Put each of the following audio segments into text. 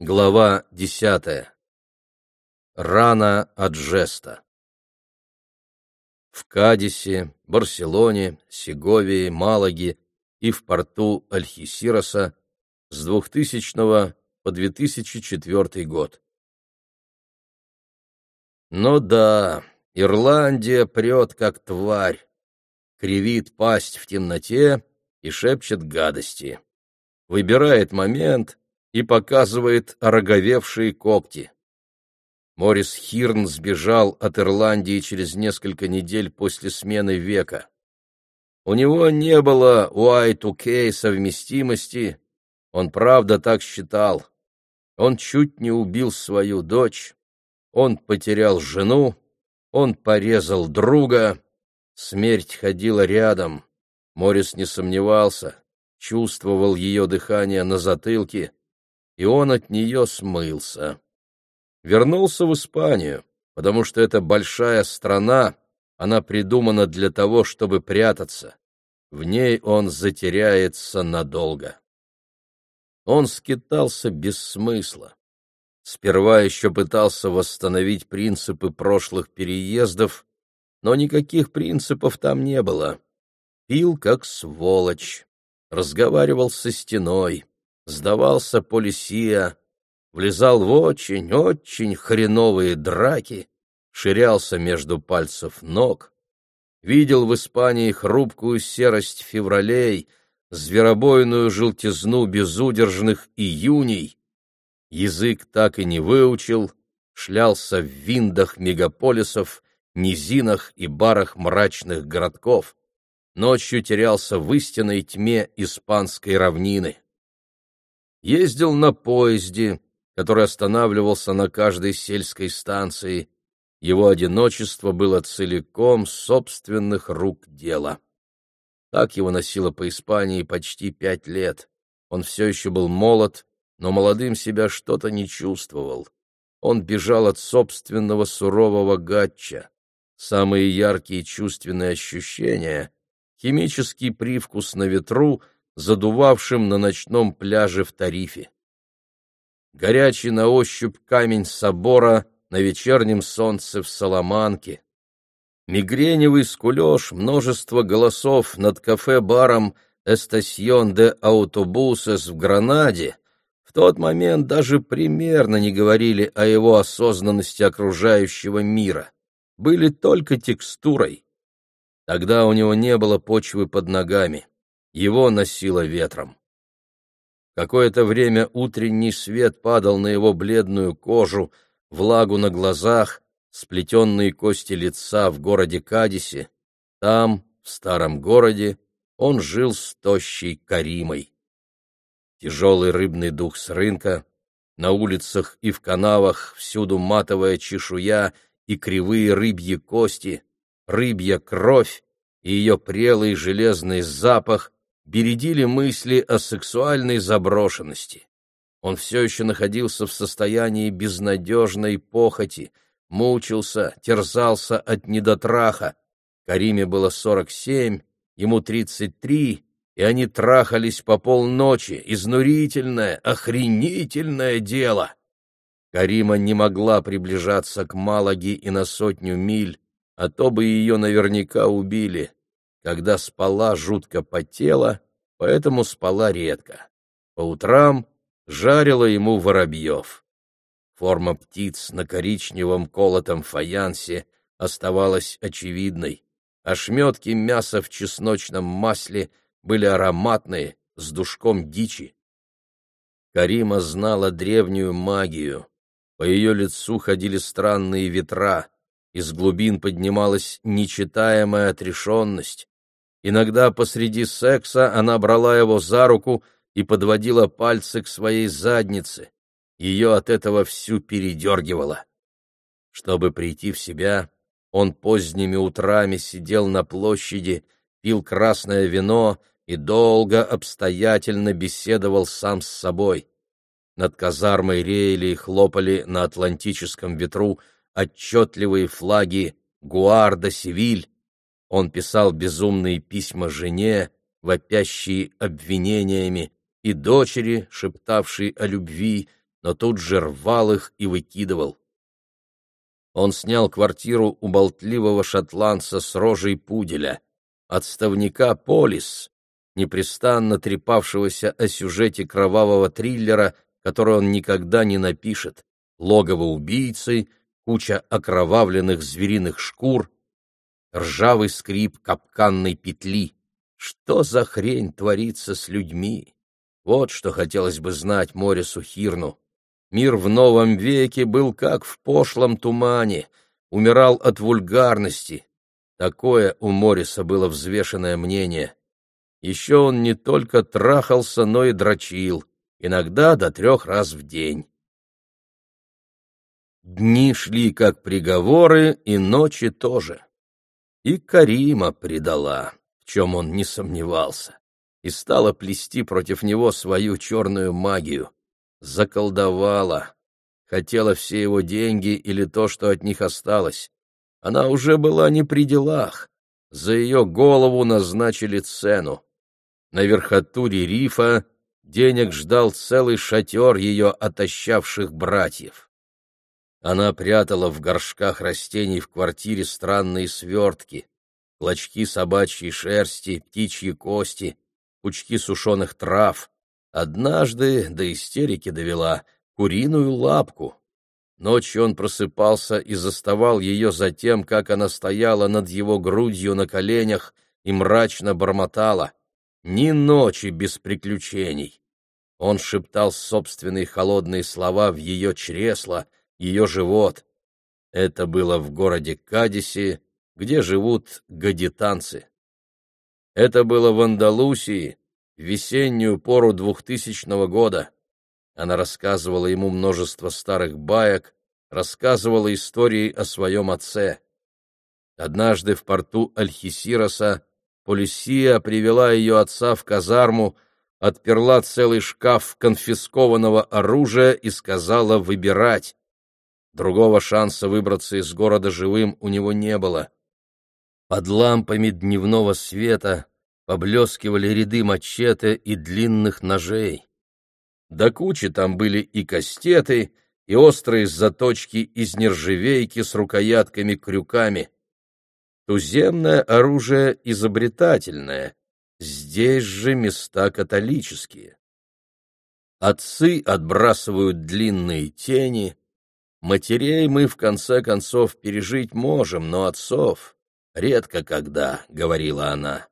Глава десятая. Рана от жеста. В Кадисе, Барселоне, Сеговии, Малаге и в порту Альхисироса с 2000 по 2004 год. Ну да, Ирландия прет как тварь, кривит пасть в темноте и шепчет гадости. Выбирает момент и показывает ороговевшие когти. Морис Хирн сбежал от Ирландии через несколько недель после смены века. У него не было Y2K совместимости, он правда так считал. Он чуть не убил свою дочь, он потерял жену, он порезал друга, смерть ходила рядом. Морис не сомневался, чувствовал ее дыхание на затылке, и он от нее смылся. Вернулся в Испанию, потому что это большая страна, она придумана для того, чтобы прятаться. В ней он затеряется надолго. Он скитался без смысла. Сперва еще пытался восстановить принципы прошлых переездов, но никаких принципов там не было. Пил как сволочь, разговаривал со стеной, сдавался полисия, влезал в очень-очень хреновые драки, ширялся между пальцев ног, видел в Испании хрупкую серость февралей, зверобойную желтизну безудержных июней, язык так и не выучил, шлялся в виндах мегаполисов, низинах и барах мрачных городков, ночью терялся в истинной тьме испанской равнины ездил на поезде, который останавливался на каждой сельской станции. Его одиночество было целиком собственных рук дело. Так его носило по Испании почти пять лет. Он все еще был молод, но молодым себя что-то не чувствовал. Он бежал от собственного сурового гатча. Самые яркие чувственные ощущения — химический привкус на ветру — задувавшим на ночном пляже в Тарифе. Горячий на ощупь камень собора на вечернем солнце в Соломанке. Мигреневый скулеж множество голосов над кафе-баром «Эстасьон де Аутобусес» в Гранаде в тот момент даже примерно не говорили о его осознанности окружающего мира, были только текстурой. Тогда у него не было почвы под ногами его носило ветром. Какое-то время утренний свет падал на его бледную кожу, влагу на глазах, сплетенные кости лица в городе Кадисе. Там, в старом городе, он жил с тощей Каримой. Тяжелый рыбный дух с рынка, на улицах и в канавах всюду матовая чешуя и кривые рыбьи кости, рыбья кровь и ее прелый железный запах бередили мысли о сексуальной заброшенности. Он все еще находился в состоянии безнадежной похоти, мучился, терзался от недотраха. Кариме было сорок семь, ему тридцать три, и они трахались по полночи. Изнурительное, охренительное дело! Карима не могла приближаться к Малаге и на сотню миль, а то бы ее наверняка убили. Когда спала, жутко потела, поэтому спала редко. По утрам жарила ему воробьев. Форма птиц на коричневом колотом фаянсе оставалась очевидной. Ошметки мяса в чесночном масле были ароматные, с душком дичи. Карима знала древнюю магию. По ее лицу ходили странные ветра. Из глубин поднималась нечитаемая отрешенность. Иногда посреди секса она брала его за руку и подводила пальцы к своей заднице. Ее от этого всю передергивало. Чтобы прийти в себя, он поздними утрами сидел на площади, пил красное вино и долго обстоятельно беседовал сам с собой. Над казармой реяли и хлопали на атлантическом ветру отчетливые флаги «Гуарда Севиль», он писал безумные письма жене, вопящие обвинениями, и дочери, шептавшей о любви, но тут же рвал их и выкидывал. Он снял квартиру у болтливого шотландца с рожей пуделя, отставника Полис, непрестанно трепавшегося о сюжете кровавого триллера, который он никогда не напишет, логово убийцы, куча окровавленных звериных шкур, ржавый скрип капканной петли. Что за хрень творится с людьми? Вот что хотелось бы знать Морису Хирну. Мир в новом веке был как в пошлом тумане, умирал от вульгарности. Такое у Мориса было взвешенное мнение. Еще он не только трахался, но и дрочил, иногда до трех раз в день. Дни шли как приговоры, и ночи тоже. И Карима предала, в чем он не сомневался, и стала плести против него свою черную магию. Заколдовала. Хотела все его деньги или то, что от них осталось. Она уже была не при делах. За ее голову назначили цену. На верхотуре рифа денег ждал целый шатер ее отощавших братьев. Она прятала в горшках растений в квартире странные свертки, клочки собачьей шерсти, птичьи кости, пучки сушеных трав. Однажды до истерики довела куриную лапку. Ночью он просыпался и заставал ее за тем, как она стояла над его грудью на коленях и мрачно бормотала ни ночи без приключений. Он шептал собственные холодные слова в ее чресло, ее живот. Это было в городе Кадисе, где живут гадитанцы. Это было в Андалусии, в весеннюю пору двухтысячного года. Она рассказывала ему множество старых баек, рассказывала истории о своем отце. Однажды в порту Альхисироса Полисия привела ее отца в казарму, отперла целый шкаф конфискованного оружия и сказала выбирать. Другого шанса выбраться из города живым у него не было. Под лампами дневного света поблескивали ряды мачете и длинных ножей. До кучи там были и кастеты, и острые заточки из нержавейки с рукоятками-крюками. Туземное оружие изобретательное, здесь же места католические. Отцы отбрасывают длинные тени, матерей мы в конце концов пережить можем, но отцов редко когда, — говорила она.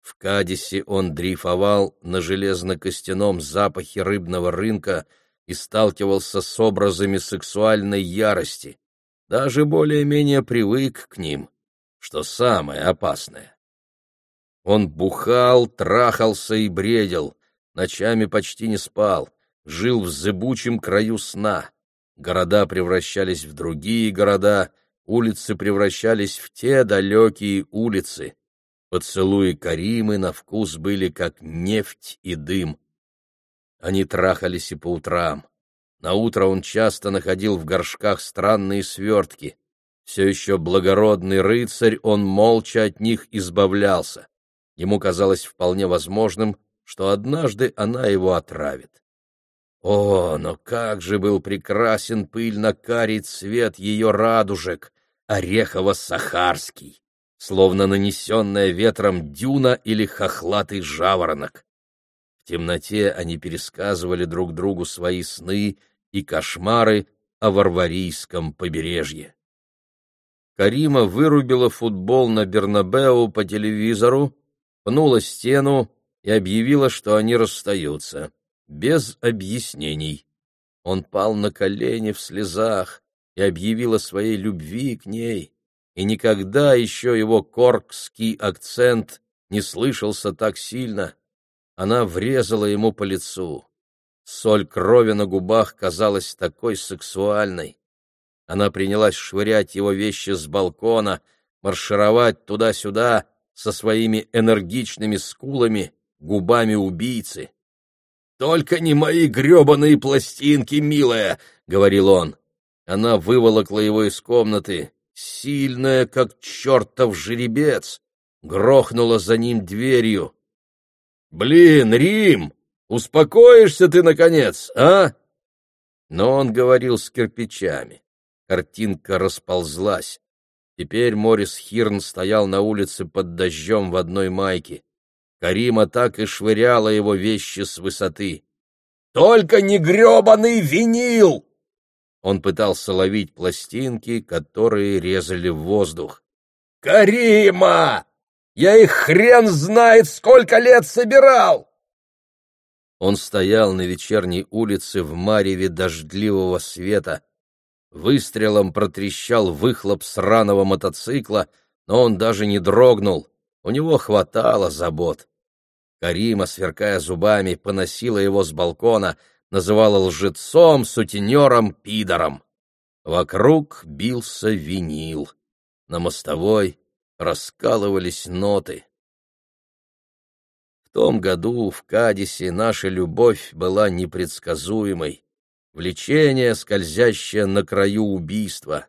В Кадисе он дрейфовал на железно-костяном запахе рыбного рынка и сталкивался с образами сексуальной ярости, даже более-менее привык к ним что самое опасное. Он бухал, трахался и бредил, ночами почти не спал, жил в зыбучем краю сна. Города превращались в другие города, улицы превращались в те далекие улицы. Поцелуи Каримы на вкус были как нефть и дым. Они трахались и по утрам. На утро он часто находил в горшках странные свертки. Все еще благородный рыцарь, он молча от них избавлялся. Ему казалось вполне возможным, что однажды она его отравит. О, но как же был прекрасен пыльно-карий цвет ее радужек, орехово-сахарский, словно нанесенная ветром дюна или хохлатый жаворонок. В темноте они пересказывали друг другу свои сны и кошмары о Варварийском побережье. Карима вырубила футбол на Бернабеу по телевизору, пнула стену и объявила, что они расстаются, без объяснений. Он пал на колени в слезах и объявил о своей любви к ней, и никогда еще его коркский акцент не слышался так сильно. Она врезала ему по лицу. Соль крови на губах казалась такой сексуальной. Она принялась швырять его вещи с балкона, маршировать туда-сюда со своими энергичными скулами, губами убийцы. «Только не мои гребаные пластинки, милая!» — говорил он. Она выволокла его из комнаты, сильная, как чертов жеребец, грохнула за ним дверью. «Блин, Рим, успокоишься ты, наконец, а?» Но он говорил с кирпичами. Картинка расползлась. Теперь Морис Хирн стоял на улице под дождем в одной майке. Карима так и швыряла его вещи с высоты. «Только не гребаный винил!» Он пытался ловить пластинки, которые резали в воздух. «Карима! Я их хрен знает сколько лет собирал!» Он стоял на вечерней улице в мареве дождливого света. Выстрелом протрещал выхлоп сраного мотоцикла, но он даже не дрогнул. У него хватало забот. Карима, сверкая зубами, поносила его с балкона, называла лжецом, сутенером, пидором. Вокруг бился винил. На мостовой раскалывались ноты. В том году в Кадисе наша любовь была непредсказуемой. Влечение, скользящее на краю убийства.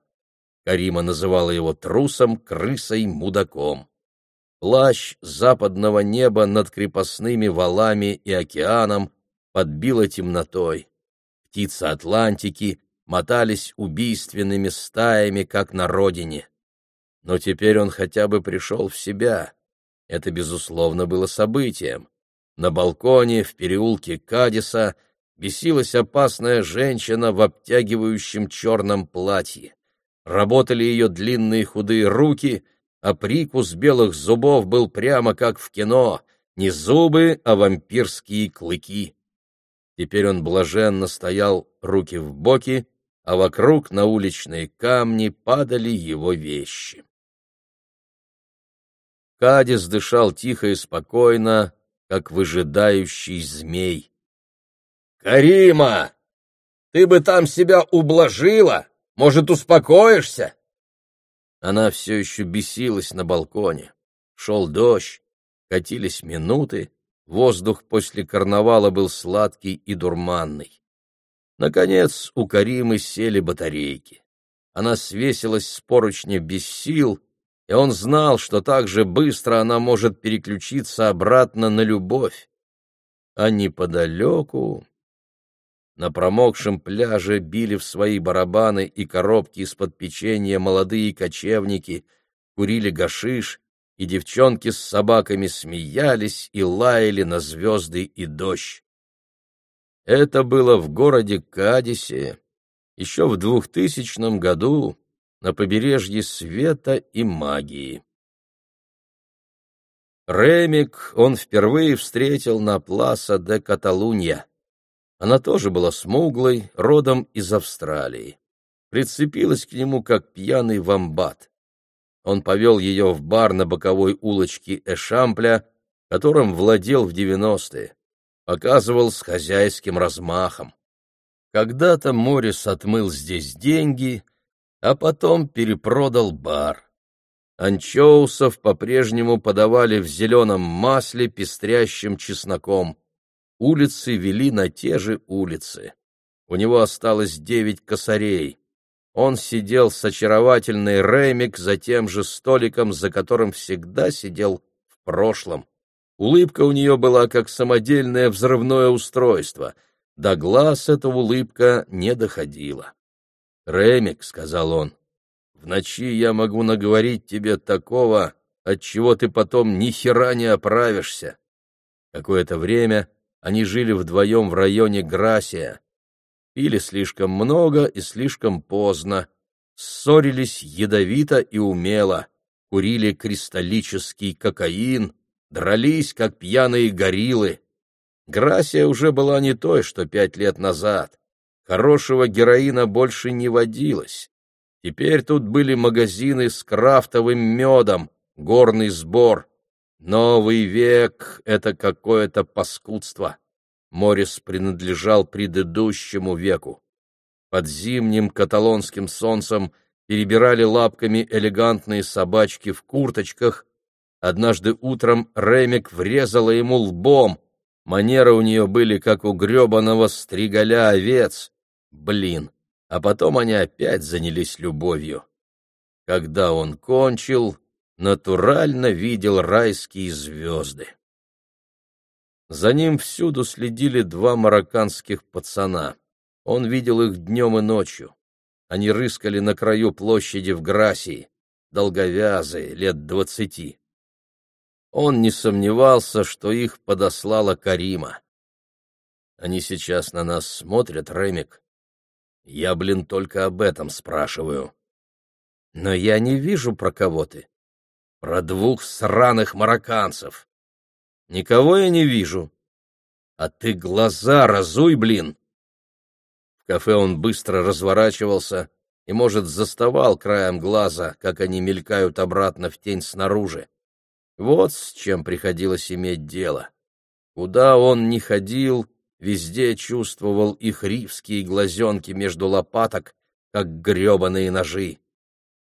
Карима называла его трусом, крысой, мудаком. Плащ западного неба над крепостными валами и океаном подбило темнотой. Птицы Атлантики мотались убийственными стаями, как на родине. Но теперь он хотя бы пришел в себя. Это, безусловно, было событием. На балконе в переулке Кадиса бесилась опасная женщина в обтягивающем черном платье. Работали ее длинные худые руки, а прикус белых зубов был прямо как в кино, не зубы, а вампирские клыки. Теперь он блаженно стоял руки в боки, а вокруг на уличные камни падали его вещи. Кадис дышал тихо и спокойно, как выжидающий змей. «Карима, ты бы там себя ублажила! Может, успокоишься?» Она все еще бесилась на балконе. Шел дождь, катились минуты, воздух после карнавала был сладкий и дурманный. Наконец у Каримы сели батарейки. Она свесилась с поручня без сил и он знал, что так же быстро она может переключиться обратно на любовь. А неподалеку... На промокшем пляже били в свои барабаны и коробки из-под печенья молодые кочевники, курили гашиш, и девчонки с собаками смеялись и лаяли на звезды и дождь. Это было в городе Кадисе еще в двухтысячном году, на побережье света и магии. Ремик он впервые встретил на Пласа де Каталунья. Она тоже была смуглой, родом из Австралии. Прицепилась к нему, как пьяный вамбат. Он повел ее в бар на боковой улочке Эшампля, которым владел в девяностые. Показывал с хозяйским размахом. Когда-то Морис отмыл здесь деньги, а потом перепродал бар. Анчоусов по-прежнему подавали в зеленом масле, пестрящим чесноком. Улицы вели на те же улицы. У него осталось девять косарей. Он сидел с очаровательной Ремик за тем же столиком, за которым всегда сидел в прошлом. Улыбка у нее была как самодельное взрывное устройство. До глаз эта улыбка не доходила. «Ремик», — сказал он, — «в ночи я могу наговорить тебе такого, от чего ты потом ни хера не оправишься». Какое-то время они жили вдвоем в районе Грасия. Пили слишком много и слишком поздно, ссорились ядовито и умело, курили кристаллический кокаин, дрались, как пьяные гориллы. Грасия уже была не той, что пять лет назад. Хорошего героина больше не водилось. Теперь тут были магазины с крафтовым медом, горный сбор. Новый век — это какое-то паскудство. Морис принадлежал предыдущему веку. Под зимним каталонским солнцем перебирали лапками элегантные собачки в курточках. Однажды утром Ремик врезала ему лбом. Манеры у нее были, как у гребаного стригаля овец. Блин, а потом они опять занялись любовью. Когда он кончил, натурально видел райские звезды. За ним всюду следили два марокканских пацана. Он видел их днем и ночью. Они рыскали на краю площади в Грасии, долговязые, лет двадцати. Он не сомневался, что их подослала Карима. Они сейчас на нас смотрят, Ремик. Я, блин, только об этом спрашиваю. Но я не вижу, про кого ты. Про двух сраных марокканцев. Никого я не вижу. А ты глаза разуй, блин. В кафе он быстро разворачивался и, может, заставал краем глаза, как они мелькают обратно в тень снаружи. Вот с чем приходилось иметь дело. Куда он ни ходил, везде чувствовал их ривские глазенки между лопаток, как гребаные ножи.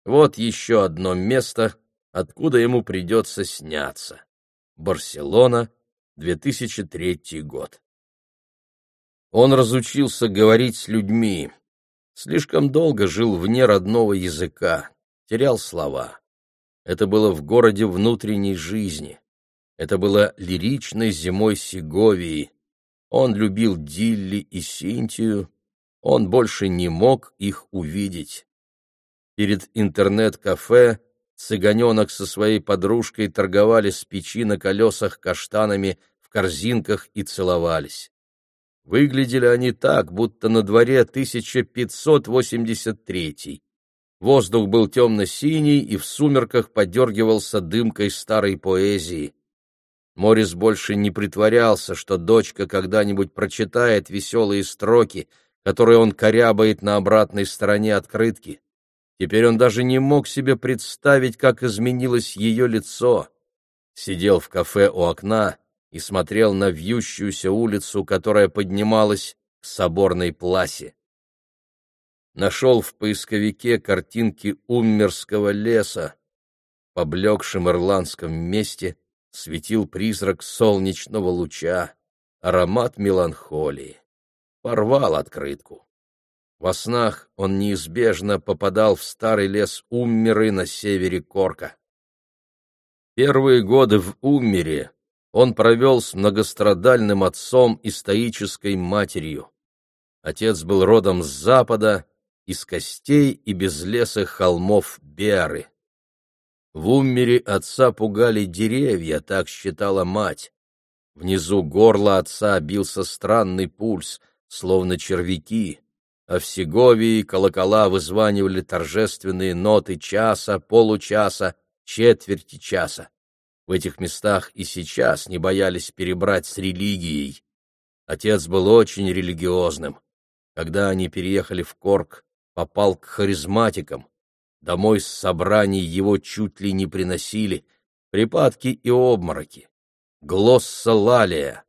Вот еще одно место, откуда ему придется сняться. Барселона, 2003 год. Он разучился говорить с людьми, слишком долго жил вне родного языка, терял слова. Это было в городе внутренней жизни. Это было лиричной зимой Сеговии. Он любил Дилли и Синтию. Он больше не мог их увидеть. Перед интернет-кафе цыганенок со своей подружкой торговали с печи на колесах каштанами в корзинках и целовались. Выглядели они так, будто на дворе 1583 Воздух был темно-синий, и в сумерках подергивался дымкой старой поэзии. Морис больше не притворялся, что дочка когда-нибудь прочитает веселые строки, которые он корябает на обратной стороне открытки. Теперь он даже не мог себе представить, как изменилось ее лицо. Сидел в кафе у окна и смотрел на вьющуюся улицу, которая поднималась к соборной пласе нашел в поисковике картинки Уммерского леса. В поблекшем ирландском месте светил призрак солнечного луча, аромат меланхолии. Порвал открытку. Во снах он неизбежно попадал в старый лес Уммеры на севере Корка. Первые годы в Уммере он провел с многострадальным отцом и стоической матерью. Отец был родом с запада из костей и безлесых холмов Беры. В Уммере отца пугали деревья, так считала мать. Внизу горла отца бился странный пульс, словно червяки, а в Сеговии колокола вызванивали торжественные ноты часа, получаса, четверти часа. В этих местах и сейчас не боялись перебрать с религией. Отец был очень религиозным. Когда они переехали в Корк, попал к харизматикам. Домой с собраний его чуть ли не приносили. Припадки и обмороки. Глоссолалия.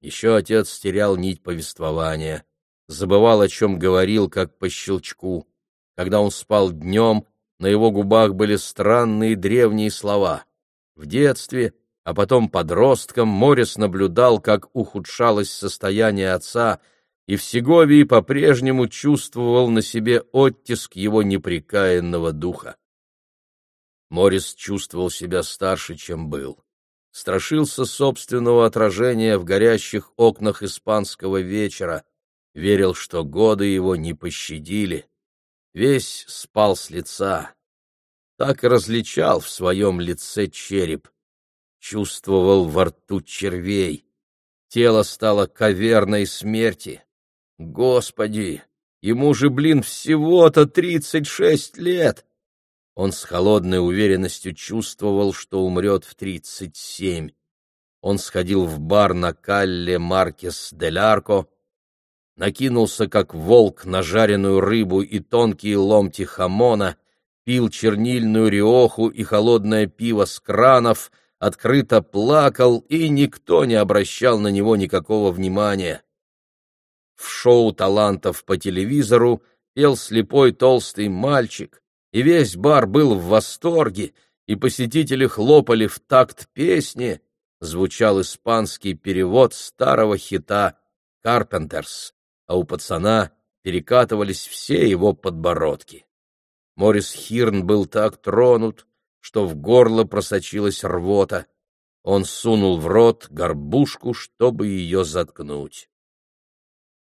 Еще отец терял нить повествования. Забывал, о чем говорил, как по щелчку. Когда он спал днем, на его губах были странные древние слова. В детстве, а потом подростком, Морис наблюдал, как ухудшалось состояние отца — и в Сеговии по-прежнему чувствовал на себе оттиск его неприкаянного духа. Морис чувствовал себя старше, чем был. Страшился собственного отражения в горящих окнах испанского вечера, верил, что годы его не пощадили. Весь спал с лица. Так различал в своем лице череп. Чувствовал во рту червей. Тело стало каверной смерти. Господи, ему же, блин, всего-то тридцать шесть лет! Он с холодной уверенностью чувствовал, что умрет в тридцать семь. Он сходил в бар на Калле Маркес дель Арко, накинулся, как волк, на жареную рыбу и тонкие ломти хамона, пил чернильную риоху и холодное пиво с кранов, открыто плакал, и никто не обращал на него никакого внимания. В шоу талантов по телевизору пел слепой толстый мальчик, и весь бар был в восторге, и посетители хлопали в такт песни, звучал испанский перевод старого хита «Карпентерс», а у пацана перекатывались все его подбородки. Морис Хирн был так тронут, что в горло просочилась рвота. Он сунул в рот горбушку, чтобы ее заткнуть.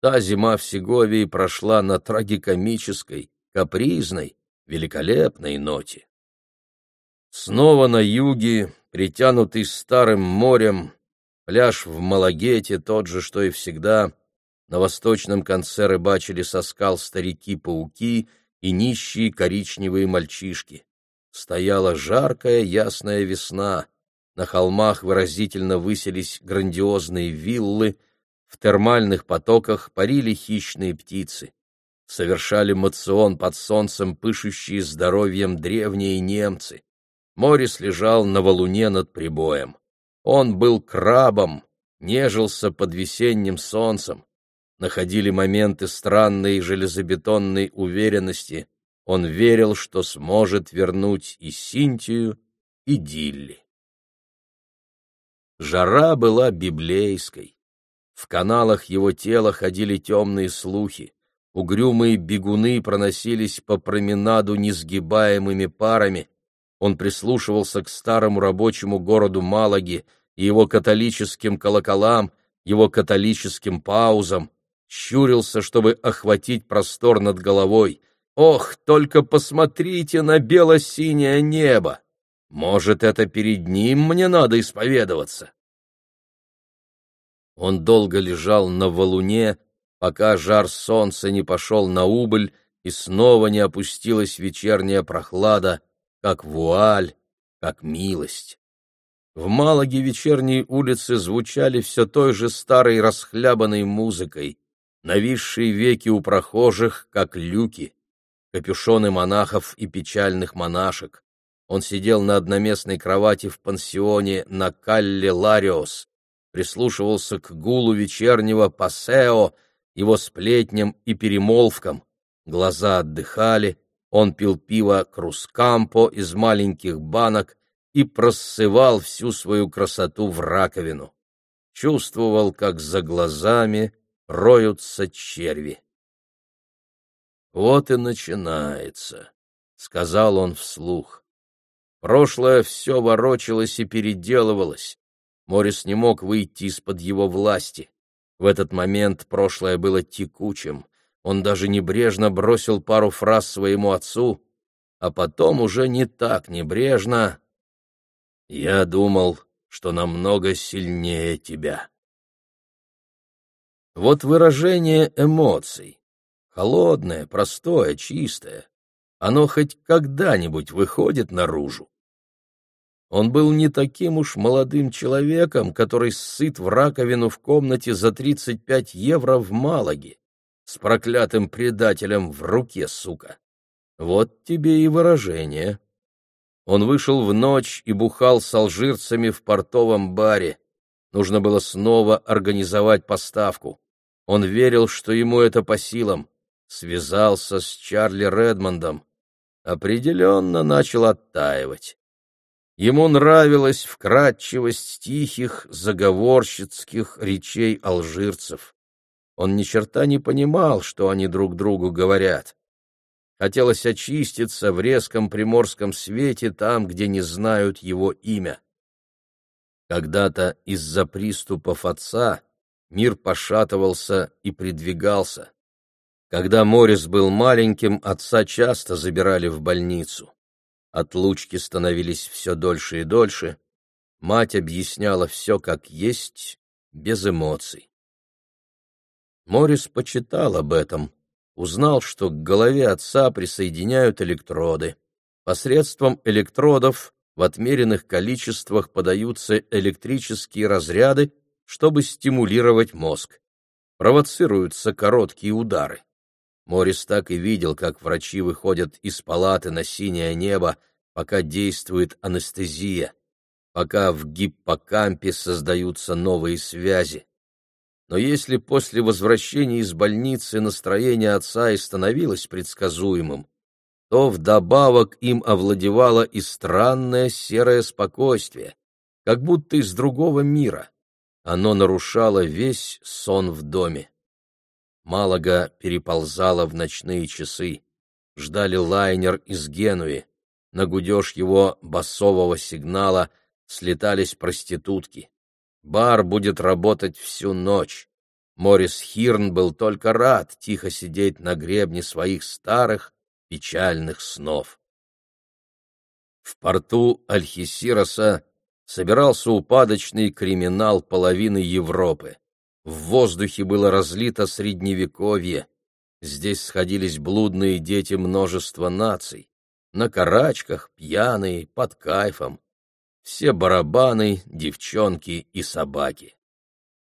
Та зима в Сеговии прошла на трагикомической, капризной, великолепной ноте. Снова на юге, притянутый старым морем, пляж в Малагете тот же, что и всегда. На восточном конце рыбачили со скал старики-пауки и нищие коричневые мальчишки. Стояла жаркая ясная весна. На холмах выразительно высились грандиозные виллы, в термальных потоках парили хищные птицы. Совершали мацион под солнцем пышущие здоровьем древние немцы. Морис лежал на валуне над прибоем. Он был крабом, нежился под весенним солнцем. Находили моменты странной железобетонной уверенности. Он верил, что сможет вернуть и Синтию, и Дилли. Жара была библейской. В каналах его тела ходили темные слухи. Угрюмые бегуны проносились по променаду несгибаемыми парами. Он прислушивался к старому рабочему городу Малаги и его католическим колоколам, его католическим паузам, щурился, чтобы охватить простор над головой. Ох, только посмотрите на бело-синее небо! Может, это перед ним мне надо исповедоваться? Он долго лежал на валуне, пока жар солнца не пошел на убыль и снова не опустилась вечерняя прохлада, как вуаль, как милость. В Малаге вечерние улицы звучали все той же старой расхлябанной музыкой, нависшие веки у прохожих, как люки, капюшоны монахов и печальных монашек. Он сидел на одноместной кровати в пансионе на Калле Лариос, прислушивался к гулу вечернего пасео, его сплетням и перемолвкам. Глаза отдыхали, он пил пиво крускампо из маленьких банок и просывал всю свою красоту в раковину. Чувствовал, как за глазами роются черви. «Вот и начинается», — сказал он вслух. Прошлое все ворочалось и переделывалось. Морис не мог выйти из-под его власти. В этот момент прошлое было текучим. Он даже небрежно бросил пару фраз своему отцу, а потом уже не так небрежно. «Я думал, что намного сильнее тебя». Вот выражение эмоций. Холодное, простое, чистое. Оно хоть когда-нибудь выходит наружу. Он был не таким уж молодым человеком, который сыт в раковину в комнате за 35 евро в Малаге, с проклятым предателем в руке, сука. Вот тебе и выражение. Он вышел в ночь и бухал с алжирцами в портовом баре. Нужно было снова организовать поставку. Он верил, что ему это по силам. Связался с Чарли Редмондом. Определенно начал оттаивать. Ему нравилась вкрадчивость тихих, заговорщицких речей алжирцев. Он ни черта не понимал, что они друг другу говорят. Хотелось очиститься в резком приморском свете там, где не знают его имя. Когда-то из-за приступов отца мир пошатывался и придвигался. Когда Морис был маленьким, отца часто забирали в больницу. Отлучки становились все дольше и дольше. Мать объясняла все как есть, без эмоций. Морис почитал об этом, узнал, что к голове отца присоединяют электроды. Посредством электродов в отмеренных количествах подаются электрические разряды, чтобы стимулировать мозг. Провоцируются короткие удары. Морис так и видел, как врачи выходят из палаты на синее небо, пока действует анестезия, пока в гиппокампе создаются новые связи. Но если после возвращения из больницы настроение отца и становилось предсказуемым, то вдобавок им овладевало и странное серое спокойствие, как будто из другого мира. Оно нарушало весь сон в доме. Малага переползала в ночные часы. Ждали лайнер из Генуи. На гудеж его басового сигнала слетались проститутки. Бар будет работать всю ночь. Морис Хирн был только рад тихо сидеть на гребне своих старых печальных снов. В порту Альхисироса собирался упадочный криминал половины Европы. В воздухе было разлито средневековье. Здесь сходились блудные дети множества наций. На карачках, пьяные, под кайфом. Все барабаны, девчонки и собаки.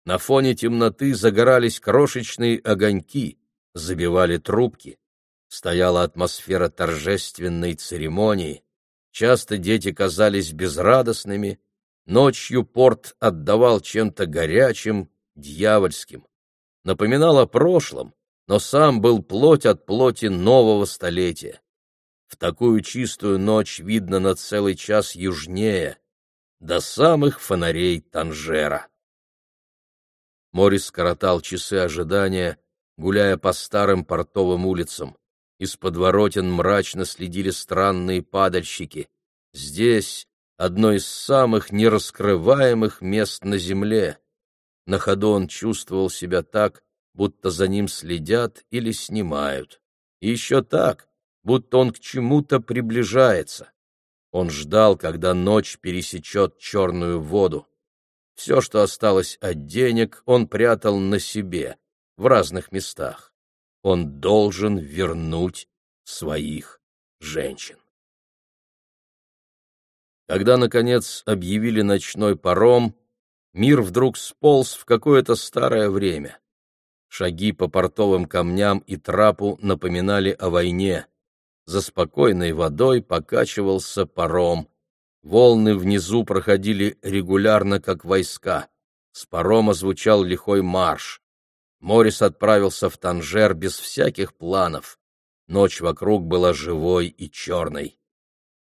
На фоне темноты загорались крошечные огоньки, забивали трубки. Стояла атмосфера торжественной церемонии. Часто дети казались безрадостными, Ночью порт отдавал чем-то горячим, дьявольским. Напоминал о прошлом, но сам был плоть от плоти нового столетия. В такую чистую ночь видно на целый час южнее, до самых фонарей Танжера. Морис скоротал часы ожидания, гуляя по старым портовым улицам. Из подворотен мрачно следили странные падальщики. Здесь, одно из самых нераскрываемых мест на земле. На ходу он чувствовал себя так, будто за ним следят или снимают. И еще так, будто он к чему-то приближается. Он ждал, когда ночь пересечет черную воду. Все, что осталось от денег, он прятал на себе, в разных местах. Он должен вернуть своих женщин. Когда, наконец, объявили ночной паром, мир вдруг сполз в какое-то старое время. Шаги по портовым камням и трапу напоминали о войне. За спокойной водой покачивался паром. Волны внизу проходили регулярно, как войска. С парома звучал лихой марш. Морис отправился в Танжер без всяких планов. Ночь вокруг была живой и черной.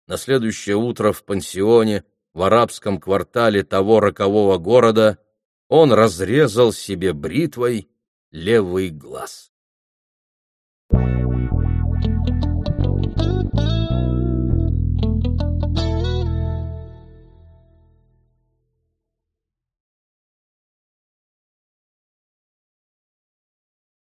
На следующее утро в пансионе в арабском квартале того рокового города он разрезал себе бритвой левый глаз. Thank you.